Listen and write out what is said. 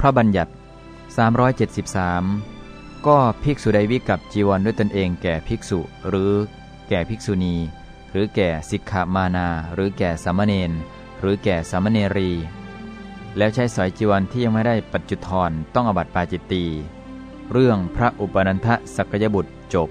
พระบัญญัติ 373 ก็ภิกษุใดวิกับจีวรด้วยตนเองแก่ภิกษุ หรือแก่ภิกษุณี หรือแก่สิกขามานา หรือแก่สามเณรหรือแก่สามเณรี แล้วใช้สอยจีวรที่ยังไม่ได้ปัจจุทรต้องอบัติปาจิตตีเรื่องพระอุปนันทสักยบุตรจบ